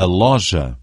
a loja.